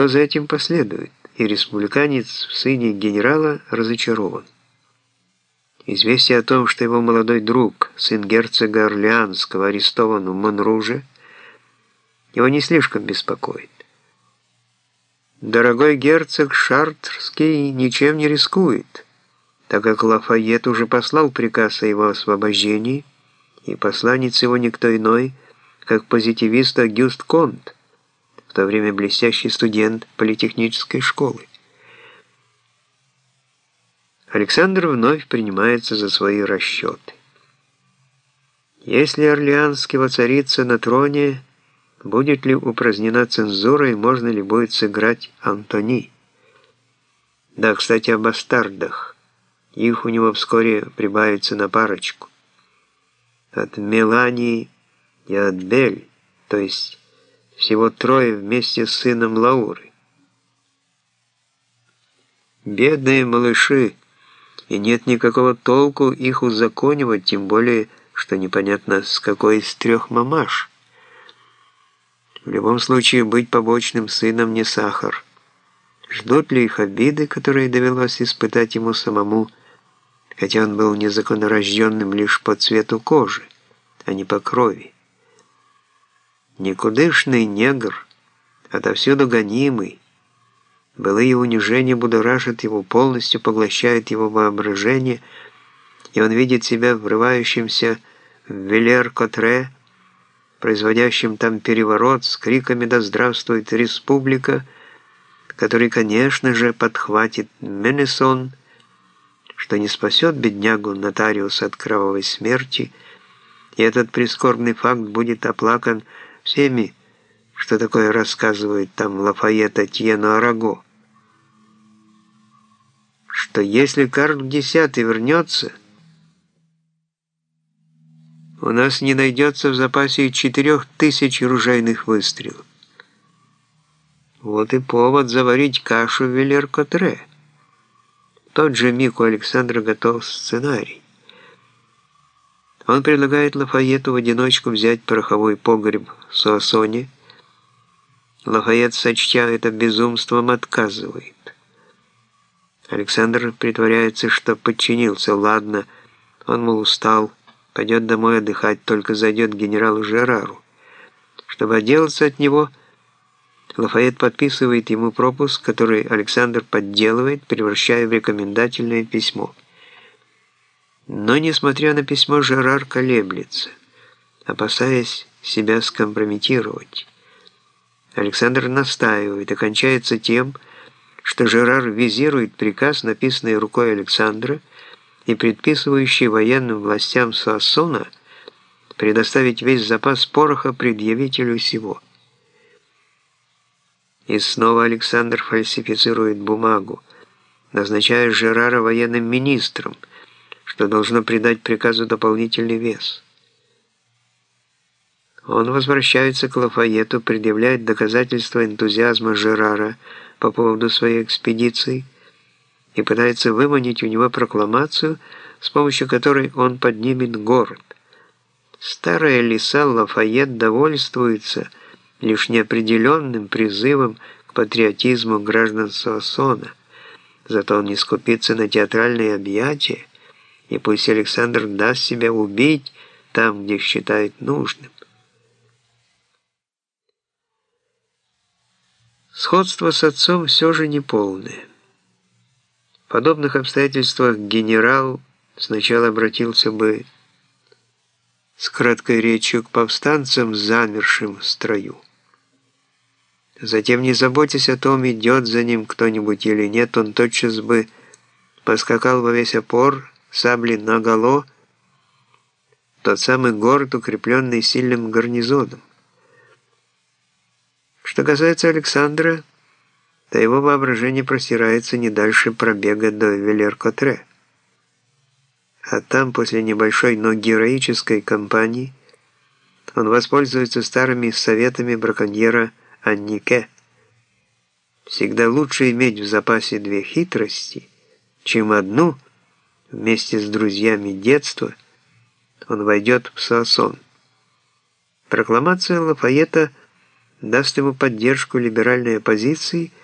что за этим последует, и республиканец в сыне генерала разочарован. Известие о том, что его молодой друг, сын герцога Орлеанского, арестован в Монруже, его не слишком беспокоит. Дорогой герцог Шартрский ничем не рискует, так как Лафайет уже послал приказ о его освобождении, и посланец его никто иной, как позитивист Агюст Конт, в то время блестящий студент политехнической школы. Александр вновь принимается за свои расчеты. Если Орлеанский воцарится на троне, будет ли упразднена цензура и можно ли будет сыграть Антони? Да, кстати, о бастардах. Их у него вскоре прибавится на парочку. От Мелании и от Бель, то есть всего трое вместе с сыном Лауры. Бедные малыши, и нет никакого толку их узаконивать, тем более, что непонятно, с какой из трех мамаш. В любом случае, быть побочным сыном не сахар. Ждут ли их обиды, которые довелось испытать ему самому, хотя он был незаконнорожденным лишь по цвету кожи, а не по крови? Никудышный негр, отовсюду гонимый, былые унижения будоражат его, полностью поглощают его воображение, и он видит себя врывающимся в Велер-Котре, производящим там переворот с криками «Да здравствует республика!», который, конечно же, подхватит Менесон, что не спасет беднягу нотариуса от кровавой смерти, и этот прискорбный факт будет оплакан всеми, что такое рассказывает там Лафайет Атьену Араго, что если Карл X вернется, у нас не найдется в запасе четырех тысяч ружейных выстрелов. Вот и повод заварить кашу в Велер-Котре. Тот же миг у Александра готов сценарий. Он предлагает Лафаету в одиночку взять пороховой погреб в Суассоне. Лафайет, сочтя это безумством, отказывает. Александр притворяется, что подчинился. Ладно, он, мол, устал, пойдет домой отдыхать, только зайдет к генералу Жерару. Чтобы отделаться от него, Лафайет подписывает ему пропуск, который Александр подделывает, превращая в рекомендательное письмо. Но, несмотря на письмо, Жерар колеблется, опасаясь себя скомпрометировать. Александр настаивает и тем, что Жерар визирует приказ, написанный рукой Александра и предписывающий военным властям Суассона предоставить весь запас пороха предъявителю сего. И снова Александр фальсифицирует бумагу, назначая Жерара военным министром – что должно придать приказу дополнительный вес. Он возвращается к Лафаету, предъявляет доказательства энтузиазма Жерара по поводу своей экспедиции и пытается выманить у него прокламацию, с помощью которой он поднимет город. Старая лиса Лафайет довольствуется лишь неопределенным призывом к патриотизму граждан Суассона, зато он не скупится на театральные объятия, и пусть Александр даст себя убить там, где считает нужным. Сходство с отцом все же неполное. В подобных обстоятельствах генерал сначала обратился бы с краткой речью к повстанцам, замершим в строю. Затем, не заботясь о том, идет за ним кто-нибудь или нет, он тотчас бы поскакал во весь опор, сабли наголо, тот самый город, укрепленный сильным гарнизоном. Что касается Александра, то его воображение простирается не дальше пробега до Велер-Котре. А там, после небольшой, но героической кампании, он воспользуется старыми советами браконьера Аннике. Всегда лучше иметь в запасе две хитрости, чем одну – Вместе с друзьями детства он войдет в Саасон. Прокламация Лафайета даст ему поддержку либеральной оппозиции –